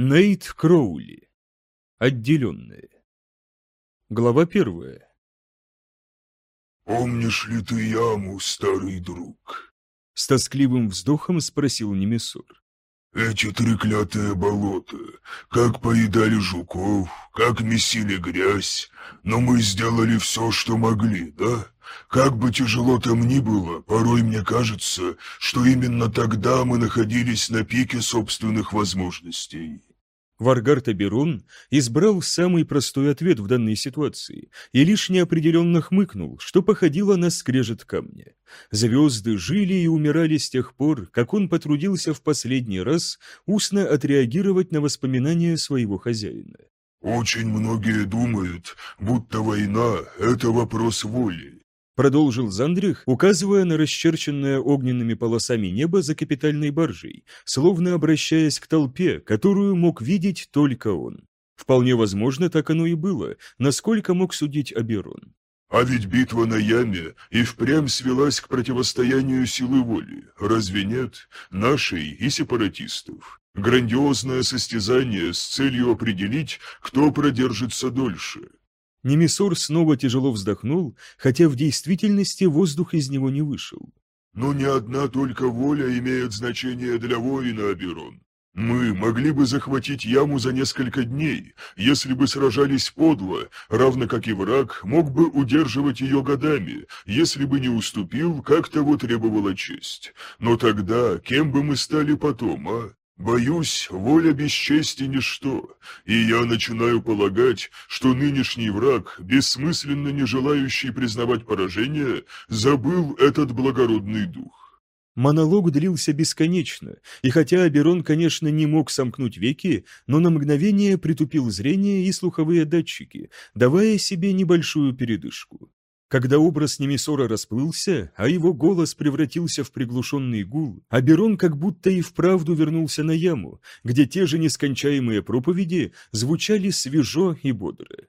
Нейт Кроули. Отделенные. Глава первая. «Помнишь ли ты яму, старый друг?» С тоскливым вздохом спросил Немесур. «Эти треклятые болота, как поедали жуков, как месили грязь, но мы сделали все, что могли, да? Как бы тяжело там ни было, порой мне кажется, что именно тогда мы находились на пике собственных возможностей». Варгард Аберон избрал самый простой ответ в данной ситуации и лишь неопределенно хмыкнул, что походило на скрежет камня. Звезды жили и умирали с тех пор, как он потрудился в последний раз устно отреагировать на воспоминания своего хозяина. «Очень многие думают, будто война — это вопрос воли, Продолжил Зандрих, указывая на расчерченное огненными полосами небо за капитальной баржей, словно обращаясь к толпе, которую мог видеть только он. Вполне возможно, так оно и было, насколько мог судить Аберон. А ведь битва на яме и впрямь свелась к противостоянию силы воли, разве нет, нашей и сепаратистов? Грандиозное состязание с целью определить, кто продержится дольше. Немесор снова тяжело вздохнул, хотя в действительности воздух из него не вышел. «Но не одна только воля имеет значение для воина, Аберон. Мы могли бы захватить яму за несколько дней, если бы сражались подло, равно как и враг мог бы удерживать ее годами, если бы не уступил, как того требовала честь. Но тогда кем бы мы стали потом, а? Боюсь, воля без чести ничто, и я начинаю полагать, что нынешний враг, бессмысленно не желающий признавать поражение, забыл этот благородный дух. Монолог длился бесконечно, и хотя Аберон, конечно, не мог сомкнуть веки, но на мгновение притупил зрение и слуховые датчики, давая себе небольшую передышку. Когда образ Немесора расплылся, а его голос превратился в приглушенный гул, Аберон как будто и вправду вернулся на яму, где те же нескончаемые проповеди звучали свежо и бодро.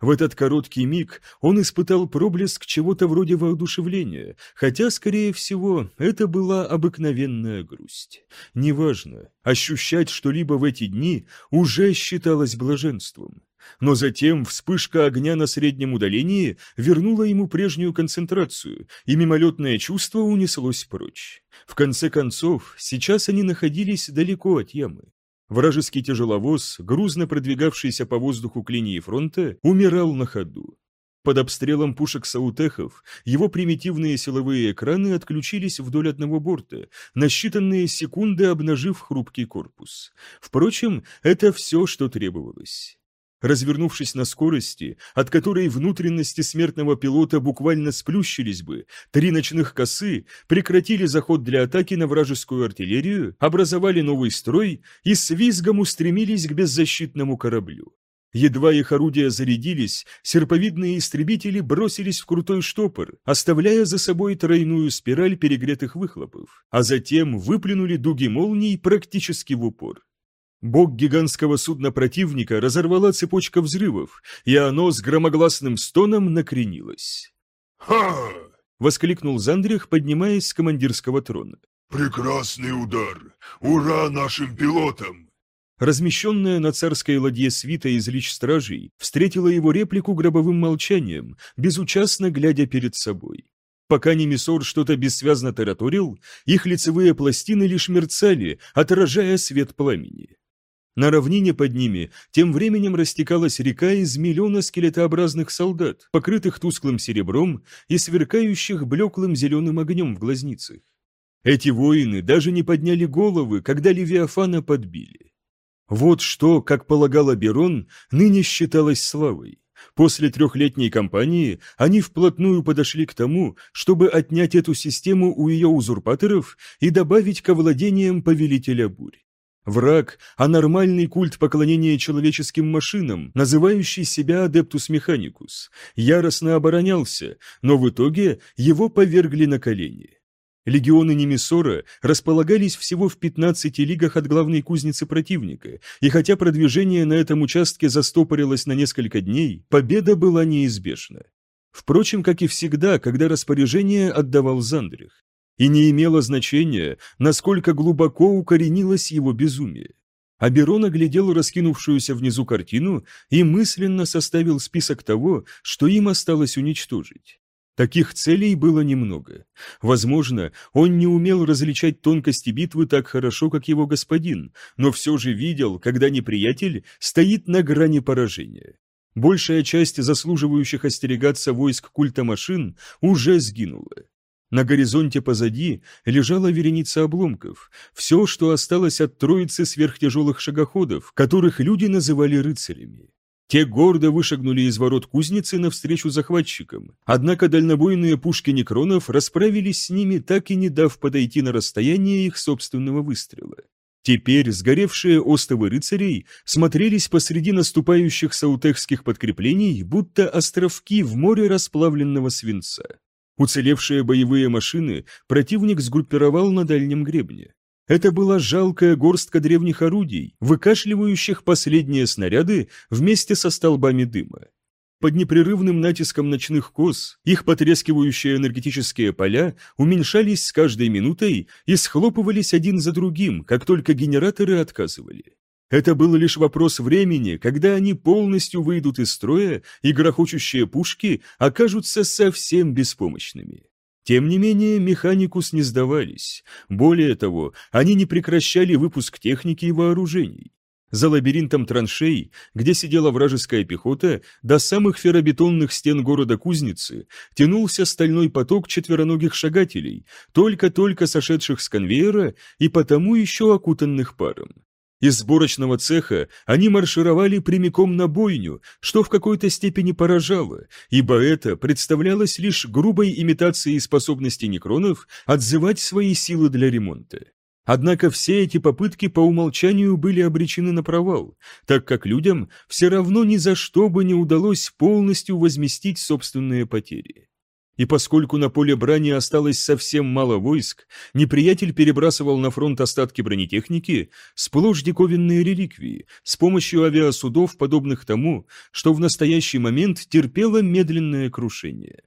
В этот короткий миг он испытал проблеск чего-то вроде воодушевления, хотя, скорее всего, это была обыкновенная грусть. Неважно, ощущать что-либо в эти дни уже считалось блаженством. Но затем вспышка огня на среднем удалении вернула ему прежнюю концентрацию, и мимолетное чувство унеслось прочь. В конце концов, сейчас они находились далеко от ямы. Вражеский тяжеловоз, грузно продвигавшийся по воздуху к линии фронта, умирал на ходу. Под обстрелом пушек саутехов его примитивные силовые экраны отключились вдоль одного борта, на считанные секунды обнажив хрупкий корпус. Впрочем, это все, что требовалось. Развернувшись на скорости, от которой внутренности смертного пилота буквально сплющились бы, три ночных косы прекратили заход для атаки на вражескую артиллерию, образовали новый строй и с визгом устремились к беззащитному кораблю. Едва их орудия зарядились, серповидные истребители бросились в крутой штопор, оставляя за собой тройную спираль перегретых выхлопов, а затем выплюнули дуги молний практически в упор. Бог гигантского судна противника разорвала цепочка взрывов, и оно с громогласным стоном накренилось. «Ха!» — воскликнул Зандрих, поднимаясь с командирского трона. «Прекрасный удар! Ура нашим пилотам!» Размещенная на царской ладье свита из лич-стражей встретила его реплику гробовым молчанием, безучастно глядя перед собой. Пока Немесор что-то бессвязно тараторил, их лицевые пластины лишь мерцали, отражая свет пламени. На равнине под ними тем временем растекалась река из миллиона скелетообразных солдат, покрытых тусклым серебром и сверкающих блеклым зеленым огнем в глазницах. Эти воины даже не подняли головы, когда Левиафана подбили. Вот что, как полагал Берон, ныне считалось славой. После трехлетней кампании они вплотную подошли к тому, чтобы отнять эту систему у ее узурпаторов и добавить к овладениям повелителя бурь. Враг – а нормальный культ поклонения человеческим машинам, называющий себя Адептус Механикус, яростно оборонялся, но в итоге его повергли на колени. Легионы Немесора располагались всего в 15 лигах от главной кузницы противника, и хотя продвижение на этом участке застопорилось на несколько дней, победа была неизбежна. Впрочем, как и всегда, когда распоряжение отдавал Зандрих и не имело значения, насколько глубоко укоренилось его безумие. Аберон оглядел раскинувшуюся внизу картину и мысленно составил список того, что им осталось уничтожить. Таких целей было немного. Возможно, он не умел различать тонкости битвы так хорошо, как его господин, но все же видел, когда неприятель стоит на грани поражения. Большая часть заслуживающих остерегаться войск культа машин уже сгинула. На горизонте позади лежала вереница обломков, все, что осталось от троицы сверхтяжелых шагоходов, которых люди называли рыцарями. Те гордо вышагнули из ворот кузницы навстречу захватчикам, однако дальнобойные пушки некронов расправились с ними, так и не дав подойти на расстояние их собственного выстрела. Теперь сгоревшие остовы рыцарей смотрелись посреди наступающих саутехских подкреплений, будто островки в море расплавленного свинца. Уцелевшие боевые машины противник сгруппировал на дальнем гребне. Это была жалкая горстка древних орудий, выкашливающих последние снаряды вместе со столбами дыма. Под непрерывным натиском ночных коз их потрескивающие энергетические поля уменьшались с каждой минутой и схлопывались один за другим, как только генераторы отказывали. Это был лишь вопрос времени, когда они полностью выйдут из строя и грохочущие пушки окажутся совсем беспомощными. Тем не менее, механикус не сдавались. Более того, они не прекращали выпуск техники и вооружений. За лабиринтом траншей, где сидела вражеская пехота, до самых ферробетонных стен города Кузницы тянулся стальной поток четвероногих шагателей, только-только сошедших с конвейера и потому еще окутанных паром. Из сборочного цеха они маршировали прямиком на бойню, что в какой-то степени поражало, ибо это представлялось лишь грубой имитацией способности некронов отзывать свои силы для ремонта. Однако все эти попытки по умолчанию были обречены на провал, так как людям все равно ни за что бы не удалось полностью возместить собственные потери. И поскольку на поле брани осталось совсем мало войск, неприятель перебрасывал на фронт остатки бронетехники, сплошь диковинные реликвии, с помощью авиасудов, подобных тому, что в настоящий момент терпело медленное крушение.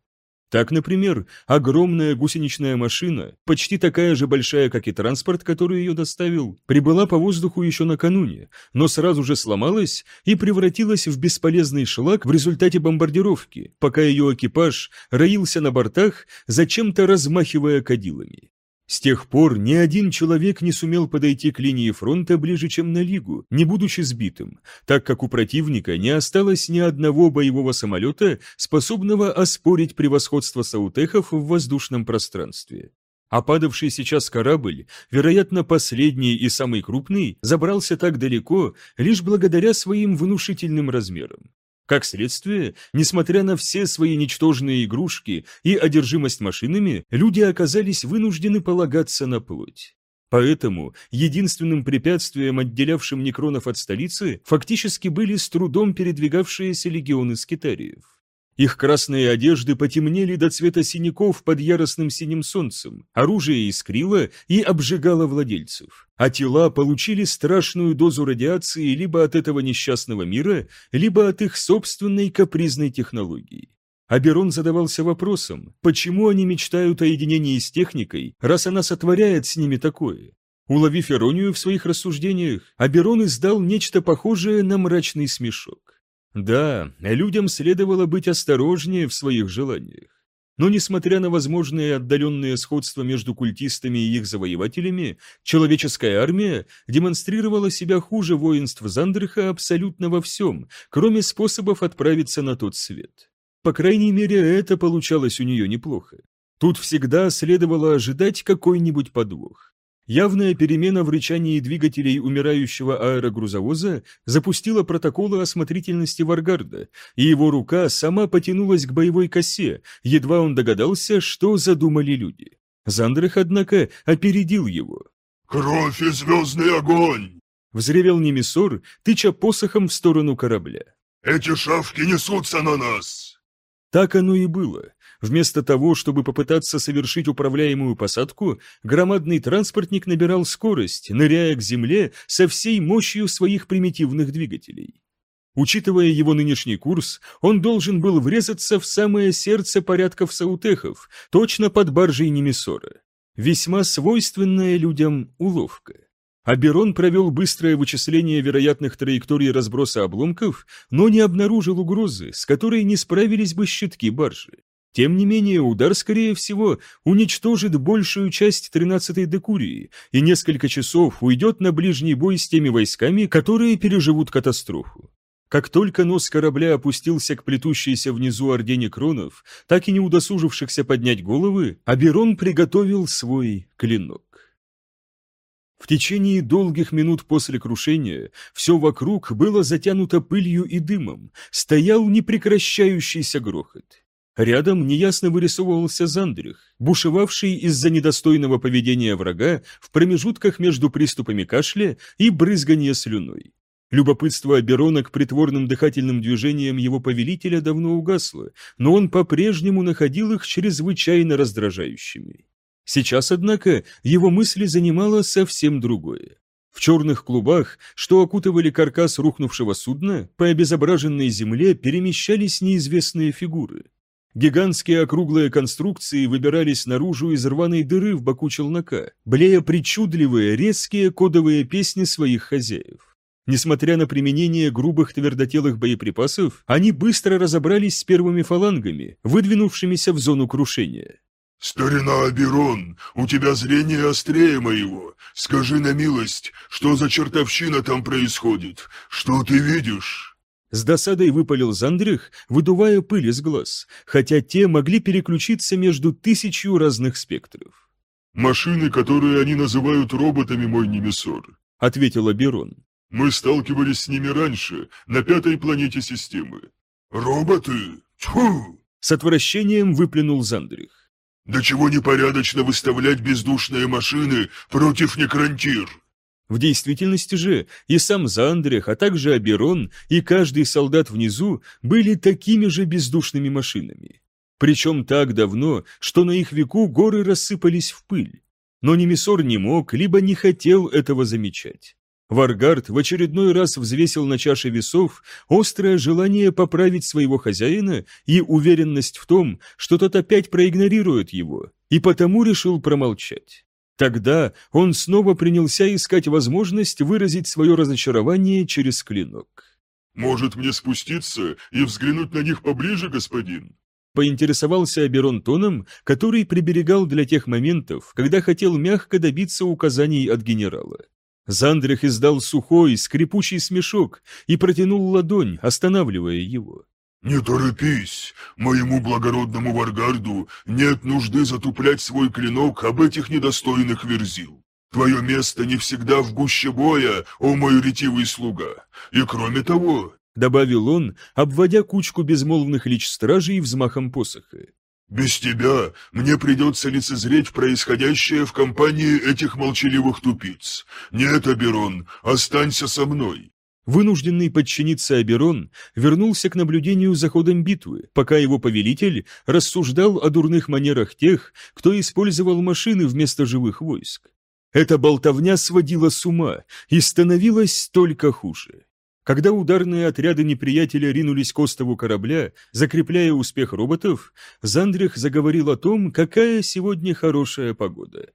Так, например, огромная гусеничная машина, почти такая же большая, как и транспорт, который ее доставил, прибыла по воздуху еще накануне, но сразу же сломалась и превратилась в бесполезный шлак в результате бомбардировки, пока ее экипаж роился на бортах, зачем-то размахивая кадилами. С тех пор ни один человек не сумел подойти к линии фронта ближе, чем на Лигу, не будучи сбитым, так как у противника не осталось ни одного боевого самолета, способного оспорить превосходство саутехов в воздушном пространстве. А падавший сейчас корабль, вероятно, последний и самый крупный, забрался так далеко лишь благодаря своим внушительным размерам. Как следствие, несмотря на все свои ничтожные игрушки и одержимость машинами, люди оказались вынуждены полагаться на плоть. Поэтому единственным препятствием, отделявшим некронов от столицы, фактически были с трудом передвигавшиеся легионы скитариев. Их красные одежды потемнели до цвета синяков под яростным синим солнцем, оружие искрило и обжигало владельцев, а тела получили страшную дозу радиации либо от этого несчастного мира, либо от их собственной капризной технологии. Аберон задавался вопросом, почему они мечтают о единении с техникой, раз она сотворяет с ними такое. Уловив иронию в своих рассуждениях, Аберон издал нечто похожее на мрачный смешок. Да, людям следовало быть осторожнее в своих желаниях. Но несмотря на возможные отдаленные сходства между культистами и их завоевателями, человеческая армия демонстрировала себя хуже воинств Зандерха абсолютно во всем, кроме способов отправиться на тот свет. По крайней мере, это получалось у нее неплохо. Тут всегда следовало ожидать какой-нибудь подвох. Явная перемена в рычании двигателей умирающего аэрогрузовоза запустила протоколы осмотрительности Варгарда, и его рука сама потянулась к боевой косе, едва он догадался, что задумали люди. Зандрах, однако, опередил его. «Кровь и звездный огонь!» — взревел Немесор, тыча посохом в сторону корабля. «Эти шавки несутся на нас!» Так оно и было. Вместо того, чтобы попытаться совершить управляемую посадку, громадный транспортник набирал скорость, ныряя к земле со всей мощью своих примитивных двигателей. Учитывая его нынешний курс, он должен был врезаться в самое сердце порядков саутехов, точно под баржей Немесора. Весьма свойственная людям уловка. Аберон провел быстрое вычисление вероятных траекторий разброса обломков, но не обнаружил угрозы, с которой не справились бы щитки баржи. Тем не менее, удар, скорее всего, уничтожит большую часть 13-й Декурии и несколько часов уйдет на ближний бой с теми войсками, которые переживут катастрофу. Как только нос корабля опустился к плетущейся внизу орде некронов, так и не удосужившихся поднять головы, Аберон приготовил свой клинок. В течение долгих минут после крушения все вокруг было затянуто пылью и дымом, стоял непрекращающийся грохот. Рядом неясно вырисовывался Зандрих, бушевавший из-за недостойного поведения врага в промежутках между приступами кашля и брызгания слюной. Любопытство Аберона к притворным дыхательным движениям его повелителя давно угасло, но он по-прежнему находил их чрезвычайно раздражающими. Сейчас, однако, его мысли занимало совсем другое. В черных клубах, что окутывали каркас рухнувшего судна, по обезображенной земле перемещались неизвестные фигуры. Гигантские округлые конструкции выбирались наружу из рваной дыры в боку челнока, блея причудливые, резкие кодовые песни своих хозяев. Несмотря на применение грубых твердотелых боеприпасов, они быстро разобрались с первыми фалангами, выдвинувшимися в зону крушения. «Старина Аберон, у тебя зрение острее моего. Скажи на милость, что за чертовщина там происходит? Что ты видишь?» С досадой выпалил Зандрих, выдувая пыль из глаз, хотя те могли переключиться между тысячью разных спектров. «Машины, которые они называют роботами, мой Немесор», — ответил Аберон. «Мы сталкивались с ними раньше, на пятой планете системы». «Роботы? Тьфу!» С отвращением выплюнул Зандрих. «Да чего непорядочно выставлять бездушные машины против некрантир?» В действительности же и сам Зандрих, а также Аберон и каждый солдат внизу были такими же бездушными машинами. Причем так давно, что на их веку горы рассыпались в пыль. Но Немесор не мог, либо не хотел этого замечать. Варгард в очередной раз взвесил на чаше весов острое желание поправить своего хозяина и уверенность в том, что тот опять проигнорирует его, и потому решил промолчать. Тогда он снова принялся искать возможность выразить свое разочарование через клинок. «Может мне спуститься и взглянуть на них поближе, господин?» Поинтересовался Аберон тоном, который приберегал для тех моментов, когда хотел мягко добиться указаний от генерала. Зандрих издал сухой, скрипучий смешок и протянул ладонь, останавливая его. «Не торопись, моему благородному Варгарду нет нужды затуплять свой клинок об этих недостойных верзил. Твое место не всегда в гуще боя, о мой ретивый слуга. И кроме того, — добавил он, обводя кучку безмолвных лич стражей взмахом посоха. «Без тебя мне придется лицезреть происходящее в компании этих молчаливых тупиц. Нет, Аберон, останься со мной». Вынужденный подчиниться Аберон вернулся к наблюдению за ходом битвы, пока его повелитель рассуждал о дурных манерах тех, кто использовал машины вместо живых войск. Эта болтовня сводила с ума и становилась только хуже. Когда ударные отряды неприятеля ринулись к остову корабля, закрепляя успех роботов, Зандрих заговорил о том, какая сегодня хорошая погода.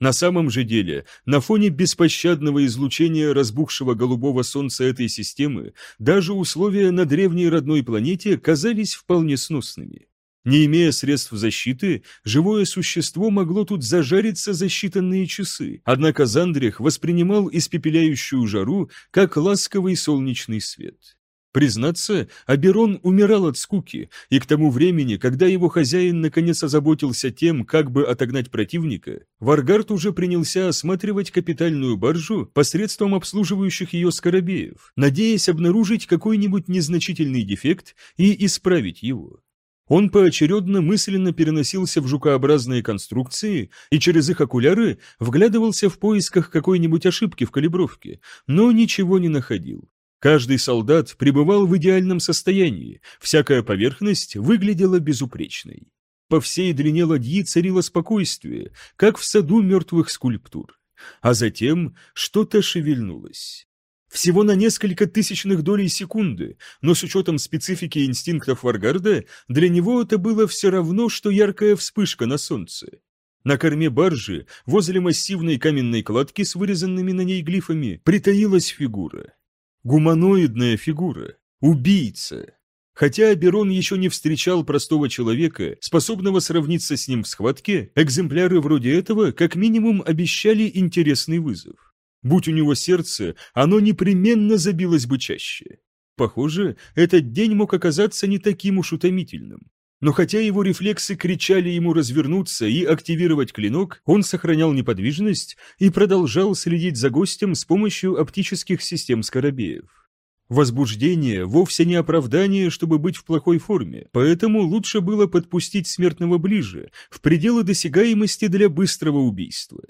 На самом же деле, на фоне беспощадного излучения разбухшего голубого солнца этой системы, даже условия на древней родной планете казались вполне сносными. Не имея средств защиты, живое существо могло тут зажариться за считанные часы, однако Зандрих воспринимал испепеляющую жару как ласковый солнечный свет. Признаться, Аберон умирал от скуки, и к тому времени, когда его хозяин наконец озаботился тем, как бы отогнать противника, Варгард уже принялся осматривать капитальную баржу посредством обслуживающих ее скоробеев, надеясь обнаружить какой-нибудь незначительный дефект и исправить его. Он поочередно мысленно переносился в жукообразные конструкции и через их окуляры вглядывался в поисках какой-нибудь ошибки в калибровке, но ничего не находил. Каждый солдат пребывал в идеальном состоянии, всякая поверхность выглядела безупречной. По всей длине ладьи царило спокойствие, как в саду мертвых скульптур. А затем что-то шевельнулось. Всего на несколько тысячных долей секунды, но с учетом специфики инстинктов Варгарда, для него это было все равно, что яркая вспышка на солнце. На корме баржи, возле массивной каменной кладки с вырезанными на ней глифами, притаилась фигура. Гуманоидная фигура. Убийца. Хотя Аберон еще не встречал простого человека, способного сравниться с ним в схватке, экземпляры вроде этого как минимум обещали интересный вызов. Будь у него сердце, оно непременно забилось бы чаще. Похоже, этот день мог оказаться не таким уж утомительным. Но хотя его рефлексы кричали ему развернуться и активировать клинок, он сохранял неподвижность и продолжал следить за гостем с помощью оптических систем скоробеев. Возбуждение вовсе не оправдание, чтобы быть в плохой форме, поэтому лучше было подпустить смертного ближе, в пределы досягаемости для быстрого убийства.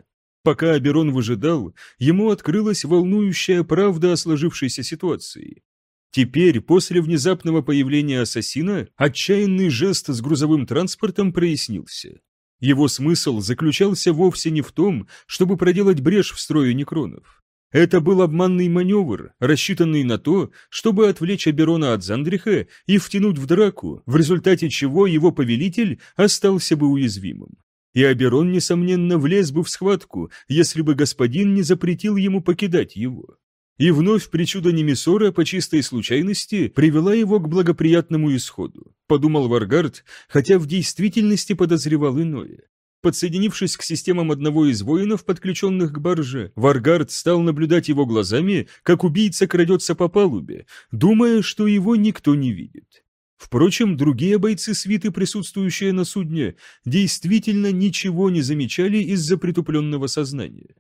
Пока Аберон выжидал, ему открылась волнующая правда о сложившейся ситуации. Теперь, после внезапного появления ассасина, отчаянный жест с грузовым транспортом прояснился. Его смысл заключался вовсе не в том, чтобы проделать брешь в строе некронов. Это был обманный маневр, рассчитанный на то, чтобы отвлечь Аберона от Зандриха и втянуть в драку, в результате чего его повелитель остался бы уязвимым и Аберон, несомненно, влез бы в схватку, если бы господин не запретил ему покидать его. И вновь причуда Немесора по чистой случайности привела его к благоприятному исходу, подумал Варгард, хотя в действительности подозревал иное. Подсоединившись к системам одного из воинов, подключенных к барже, Варгард стал наблюдать его глазами, как убийца крадется по палубе, думая, что его никто не видит. Впрочем, другие бойцы свиты, присутствующие на судне, действительно ничего не замечали из-за притупленного сознания.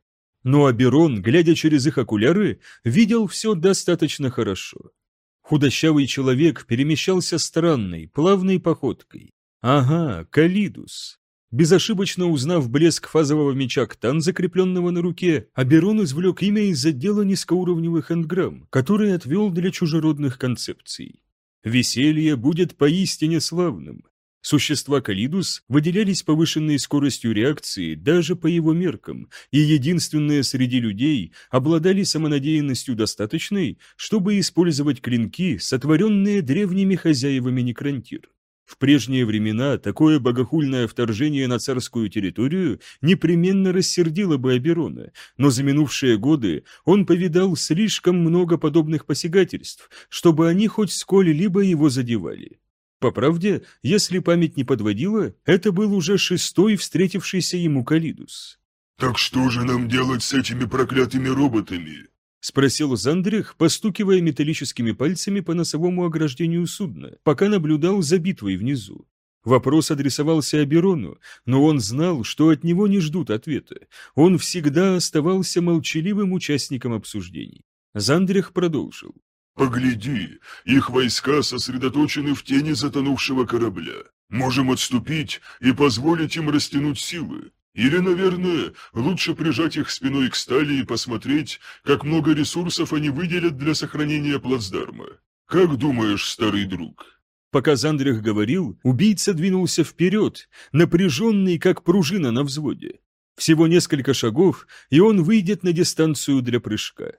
Но Аберон, глядя через их окуляры, видел все достаточно хорошо. Худощавый человек перемещался странной, плавной походкой. Ага, Калидус. Безошибочно узнав блеск фазового меча Ктан, закрепленного на руке, Аберон извлек имя из отдела низкоуровневых энграмм, который отвел для чужеродных концепций. Веселье будет поистине славным. Существа Калидус выделялись повышенной скоростью реакции даже по его меркам, и единственные среди людей обладали самонадеянностью достаточной, чтобы использовать клинки, сотворенные древними хозяевами Некрантир. В прежние времена такое богохульное вторжение на царскую территорию непременно рассердило бы Аберона, но за минувшие годы он повидал слишком много подобных посягательств, чтобы они хоть сколь-либо его задевали. По правде, если память не подводила, это был уже шестой встретившийся ему Калидус. «Так что же нам делать с этими проклятыми роботами?» — спросил Зандрих, постукивая металлическими пальцами по носовому ограждению судна, пока наблюдал за битвой внизу. Вопрос адресовался Аберону, но он знал, что от него не ждут ответа. Он всегда оставался молчаливым участником обсуждений. Зандрих продолжил. «Погляди, их войска сосредоточены в тени затонувшего корабля. Можем отступить и позволить им растянуть силы. Или, наверное, лучше прижать их спиной к стали и посмотреть, как много ресурсов они выделят для сохранения плацдарма. Как думаешь, старый друг?» Пока Зандрих говорил, убийца двинулся вперед, напряженный, как пружина на взводе. Всего несколько шагов, и он выйдет на дистанцию для прыжка.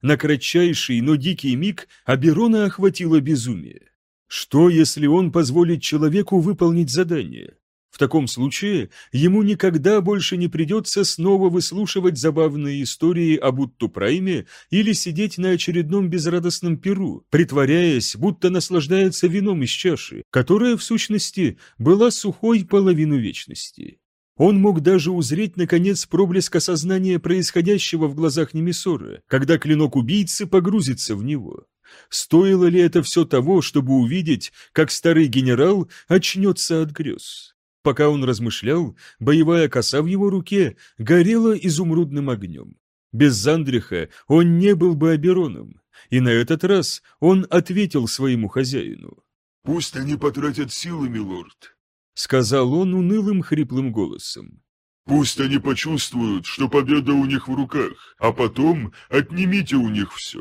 На кратчайший, но дикий миг Аберона охватило безумие. Что, если он позволит человеку выполнить задание? В таком случае ему никогда больше не придется снова выслушивать забавные истории об Утту-Прайме или сидеть на очередном безрадостном перу, притворяясь, будто наслаждается вином из чаши, которая, в сущности, была сухой половину вечности. Он мог даже узреть, наконец, проблеск осознания происходящего в глазах Немесора, когда клинок убийцы погрузится в него. Стоило ли это все того, чтобы увидеть, как старый генерал очнется от грез? Пока он размышлял, боевая коса в его руке горела изумрудным огнем. Без Зандриха он не был бы Абероном, и на этот раз он ответил своему хозяину. «Пусть они потратят силы, милорд», — сказал он унылым хриплым голосом. «Пусть они почувствуют, что победа у них в руках, а потом отнимите у них все.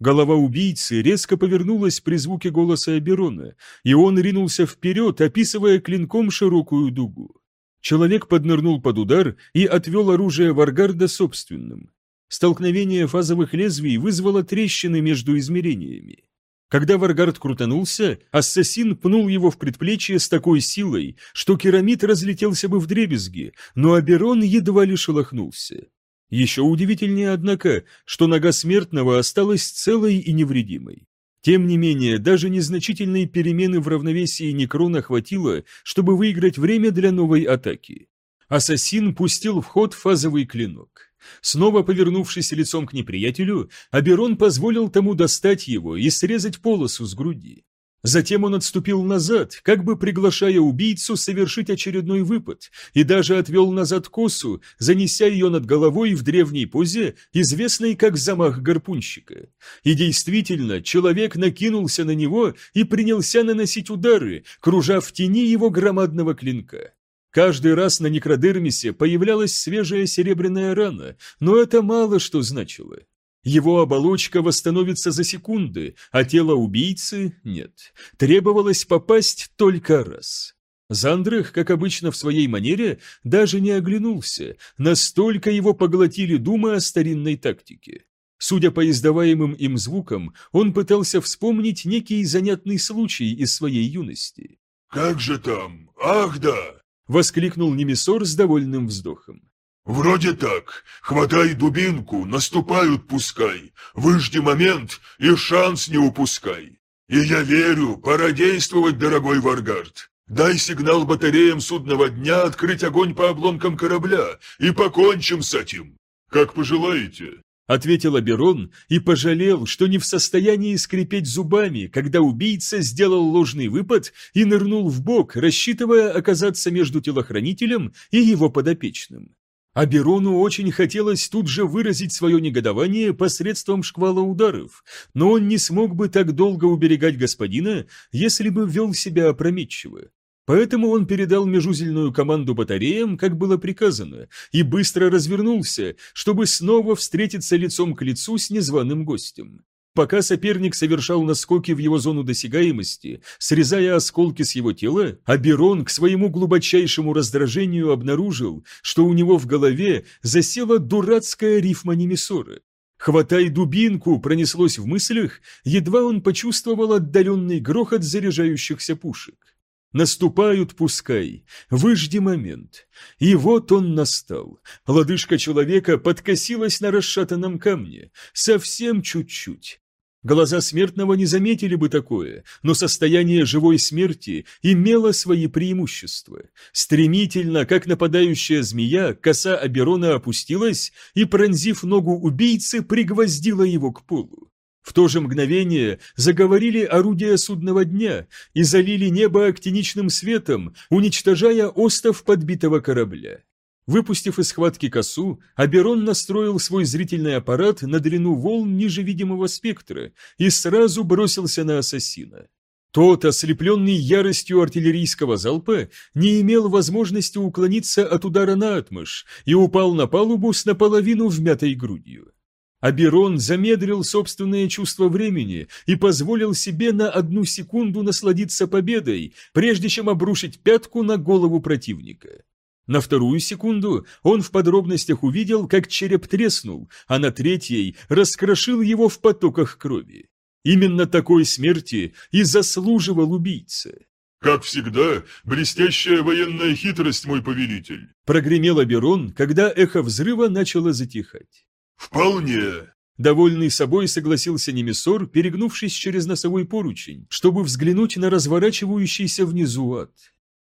Голова убийцы резко повернулась при звуке голоса Аберона, и он ринулся вперед, описывая клинком широкую дугу. Человек поднырнул под удар и отвел оружие Варгарда собственным. Столкновение фазовых лезвий вызвало трещины между измерениями. Когда Варгард крутанулся, ассасин пнул его в предплечье с такой силой, что керамид разлетелся бы в дребезги, но Аберон едва ли шелохнулся. Еще удивительнее, однако, что нога смертного осталась целой и невредимой. Тем не менее, даже незначительной перемены в равновесии Некрона хватило, чтобы выиграть время для новой атаки. Ассасин пустил в ход фазовый клинок. Снова повернувшись лицом к неприятелю, Аберон позволил тому достать его и срезать полосу с груди. Затем он отступил назад, как бы приглашая убийцу совершить очередной выпад, и даже отвел назад косу, занеся ее над головой в древней позе, известной как замах гарпунщика. И действительно, человек накинулся на него и принялся наносить удары, кружа в тени его громадного клинка. Каждый раз на некродермисе появлялась свежая серебряная рана, но это мало что значило. Его оболочка восстановится за секунды, а тело убийцы нет. Требовалось попасть только раз. Зандрых, как обычно в своей манере, даже не оглянулся, настолько его поглотили думы о старинной тактике. Судя по издаваемым им звукам, он пытался вспомнить некий занятный случай из своей юности. «Как же там? Ах да!» — воскликнул Немесор с довольным вздохом. «Вроде так. Хватай дубинку, наступают пускай. Выжди момент и шанс не упускай. И я верю, пора действовать, дорогой Варгард. Дай сигнал батареям судного дня открыть огонь по обломкам корабля и покончим с этим. Как пожелаете» ответил Аберон и пожалел, что не в состоянии скрипеть зубами, когда убийца сделал ложный выпад и нырнул в бок, рассчитывая оказаться между телохранителем и его подопечным. Аберону очень хотелось тут же выразить свое негодование посредством шквала ударов, но он не смог бы так долго уберегать господина, если бы вел себя опрометчиво. Поэтому он передал межузельную команду батареям, как было приказано, и быстро развернулся, чтобы снова встретиться лицом к лицу с незваным гостем. Пока соперник совершал наскоки в его зону досягаемости, срезая осколки с его тела, Аберон к своему глубочайшему раздражению обнаружил, что у него в голове засела дурацкая рифма Немесора. «Хватай дубинку!» пронеслось в мыслях, едва он почувствовал отдаленный грохот заряжающихся пушек. Наступают пускай, выжди момент. И вот он настал. Лодыжка человека подкосилась на расшатанном камне. Совсем чуть-чуть. Глаза смертного не заметили бы такое, но состояние живой смерти имело свои преимущества. Стремительно, как нападающая змея, коса Аберона опустилась и, пронзив ногу убийцы, пригвоздила его к полу. В то же мгновение заговорили орудия судного дня и залили небо актиничным светом, уничтожая остов подбитого корабля. Выпустив из схватки косу, Аберон настроил свой зрительный аппарат на длину волн ниже видимого спектра и сразу бросился на ассасина. Тот, ослепленный яростью артиллерийского залпа, не имел возможности уклониться от удара на отмышь и упал на палубу с наполовину вмятой грудью. Аберон замедлил собственное чувство времени и позволил себе на одну секунду насладиться победой, прежде чем обрушить пятку на голову противника. На вторую секунду он в подробностях увидел, как череп треснул, а на третьей раскрошил его в потоках крови. Именно такой смерти и заслуживал убийца. «Как всегда, блестящая военная хитрость, мой повелитель!» Прогремел Аберон, когда эхо взрыва начало затихать. «Вполне!» Довольный собой согласился Немесор, перегнувшись через носовой поручень, чтобы взглянуть на разворачивающийся внизу ад.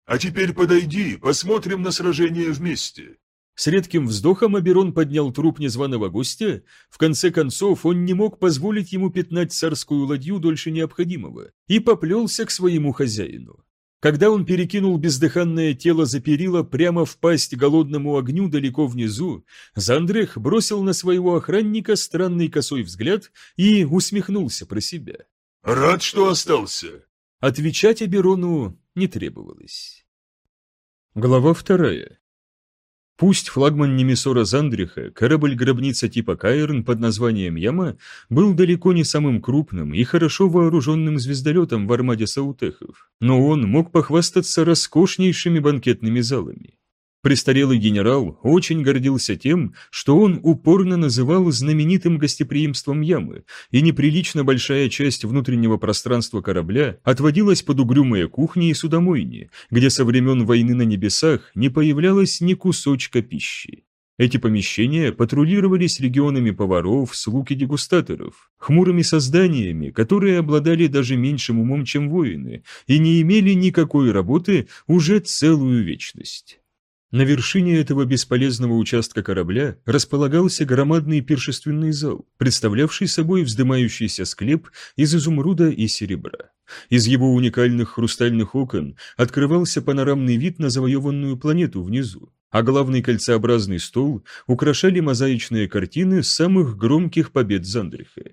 «А теперь подойди, посмотрим на сражение вместе!» С редким вздохом Аберон поднял труп незваного гостя, в конце концов он не мог позволить ему пятнать царскую ладью дольше необходимого, и поплелся к своему хозяину. Когда он перекинул бездыханное тело за перила прямо в пасть голодному огню далеко внизу, Зандрех бросил на своего охранника странный косой взгляд и усмехнулся про себя. «Рад, что остался!» Отвечать Аберону не требовалось. Глава вторая. Пусть флагман Немесора Зандриха, корабль-гробница типа Каирн под названием Яма, был далеко не самым крупным и хорошо вооруженным звездолетом в армаде саутехов, но он мог похвастаться роскошнейшими банкетными залами. Престарелый генерал очень гордился тем, что он упорно называл знаменитым гостеприимством ямы, и неприлично большая часть внутреннего пространства корабля отводилась под угрюмые кухни и судомойни, где со времен войны на небесах не появлялось ни кусочка пищи. Эти помещения патрулировались регионами поваров, слуг и дегустаторов, хмурыми созданиями, которые обладали даже меньшим умом, чем воины, и не имели никакой работы уже целую вечность. На вершине этого бесполезного участка корабля располагался громадный пиршественный зал, представлявший собой вздымающийся склеп из изумруда и серебра. Из его уникальных хрустальных окон открывался панорамный вид на завоеванную планету внизу, а главный кольцеобразный стол украшали мозаичные картины самых громких побед Зандриха.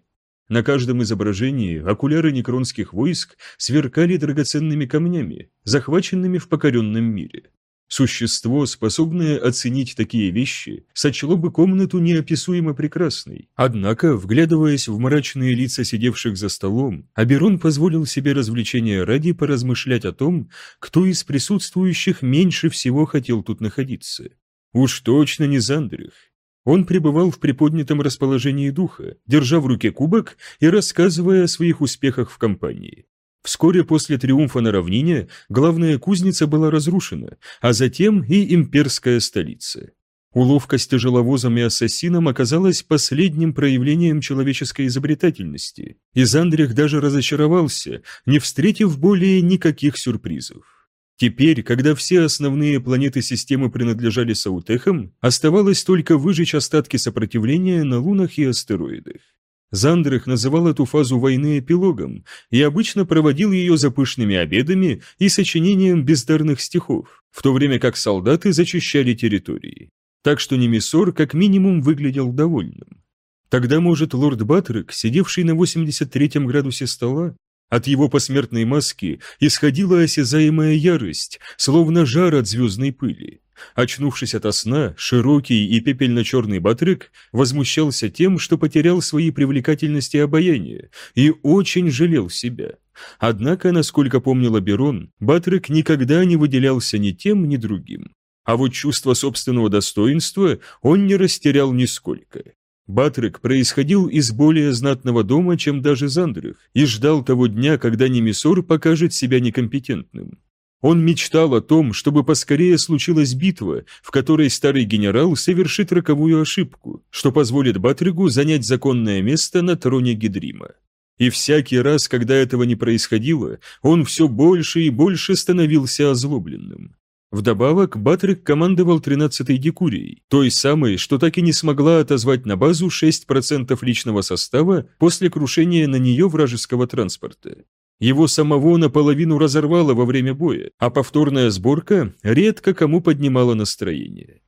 На каждом изображении окуляры некронских войск сверкали драгоценными камнями, захваченными в покоренном мире. Существо, способное оценить такие вещи, сочло бы комнату неописуемо прекрасной. Однако, вглядываясь в мрачные лица сидевших за столом, Аберон позволил себе развлечения ради поразмышлять о том, кто из присутствующих меньше всего хотел тут находиться. Уж точно не Зандрих. Он пребывал в приподнятом расположении духа, держа в руке кубок и рассказывая о своих успехах в компании. Вскоре после триумфа на равнине главная кузница была разрушена, а затем и имперская столица. Уловка с тяжеловозом и ассасином оказалась последним проявлением человеческой изобретательности, и Зандрих даже разочаровался, не встретив более никаких сюрпризов. Теперь, когда все основные планеты системы принадлежали Саутехам, оставалось только выжечь остатки сопротивления на лунах и астероидах. Зандрых называл эту фазу войны эпилогом и обычно проводил ее за пышными обедами и сочинением бездарных стихов, в то время как солдаты зачищали территории. Так что Немесор как минимум выглядел довольным. Тогда, может, лорд Батрек, сидевший на 83-м градусе стола, от его посмертной маски исходила осязаемая ярость, словно жар от звездной пыли. Очнувшись ото сна, широкий и пепельно-черный Батрек возмущался тем, что потерял свои привлекательности и обаяние, и очень жалел себя. Однако, насколько помнил Аберон, Батрек никогда не выделялся ни тем, ни другим. А вот чувство собственного достоинства он не растерял нисколько. Батрек происходил из более знатного дома, чем даже Зандрых, и ждал того дня, когда Немесор покажет себя некомпетентным. Он мечтал о том, чтобы поскорее случилась битва, в которой старый генерал совершит роковую ошибку, что позволит Батригу занять законное место на троне Гидрима. И всякий раз, когда этого не происходило, он все больше и больше становился озлобленным. Вдобавок, Батрик командовал 13-й Декурией, той самой, что так и не смогла отозвать на базу 6% личного состава после крушения на нее вражеского транспорта. Его самого наполовину разорвало во время боя, а повторная сборка редко кому поднимала настроение.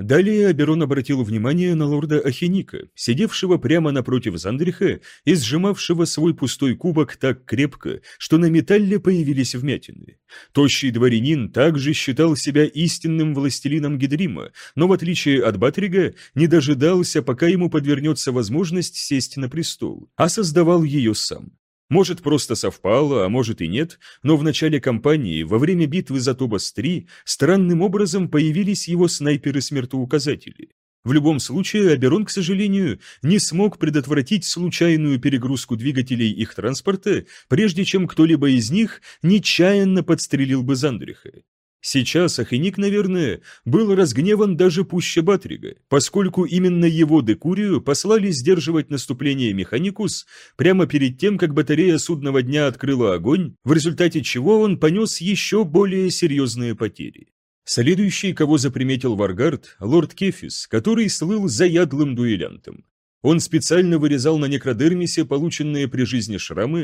Далее Аберон обратил внимание на лорда Ахиника, сидевшего прямо напротив Зандриха и сжимавшего свой пустой кубок так крепко, что на металле появились вмятины. Тощий дворянин также считал себя истинным властелином Гидрима, но в отличие от Батрига не дожидался, пока ему подвернется возможность сесть на престол, а создавал ее сам. Может, просто совпало, а может и нет, но в начале кампании, во время битвы за Тобас-3, странным образом появились его снайперы-смертоуказатели. В любом случае, Аберон, к сожалению, не смог предотвратить случайную перегрузку двигателей их транспорта, прежде чем кто-либо из них нечаянно подстрелил бы Зандриха. Сейчас Ахиник, наверное, был разгневан даже пуще Батрига, поскольку именно его Декурию послали сдерживать наступление Механикус прямо перед тем, как батарея судного дня открыла огонь, в результате чего он понес еще более серьезные потери. Следующий, кого заприметил Варгард, лорд Кефис, который слыл заядлым дуэлянтом. Он специально вырезал на некродермисе полученные при жизни шрамы